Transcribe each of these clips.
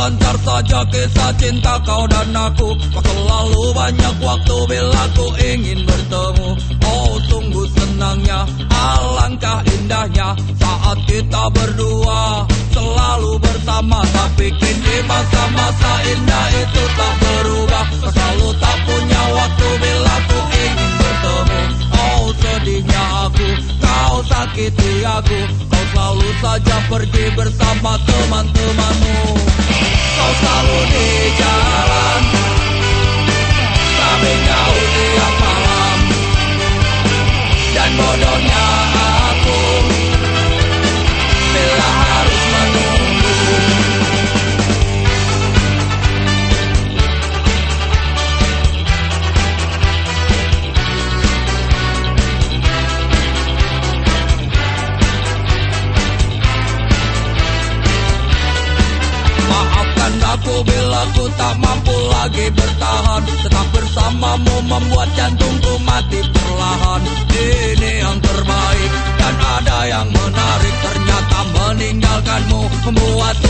lancar saja kisah cinta kau dan aku. Kau selalu banyak waktu bila ku ingin bertemu. Oh sungguh senangnya, alangkah indahnya Saat kita berdua selalu bersama. Tapi kini masa-masa indah itu tak berubah kau sakiti aku. Kau selalu saja pergi bersama teman-temanmu. Kau selalu di aku bila ku tak mampu lagi bertahan Tetap bersamamu membuat jantungku mati perlahan. Ini yang terbaik dan ada yang menarik Ternyata meninggalkanmu membuat umur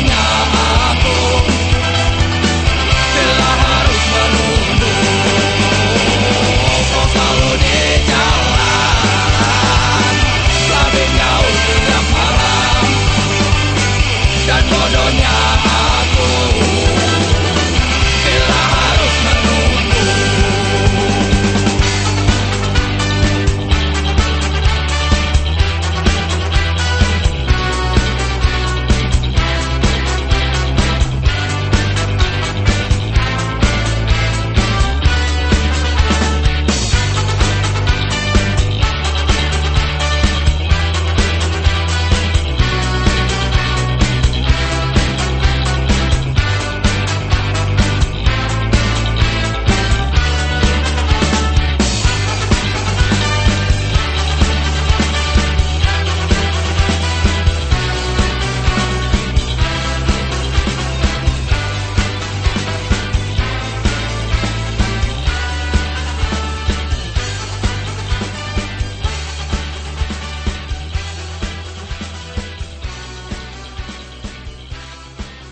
Yeah.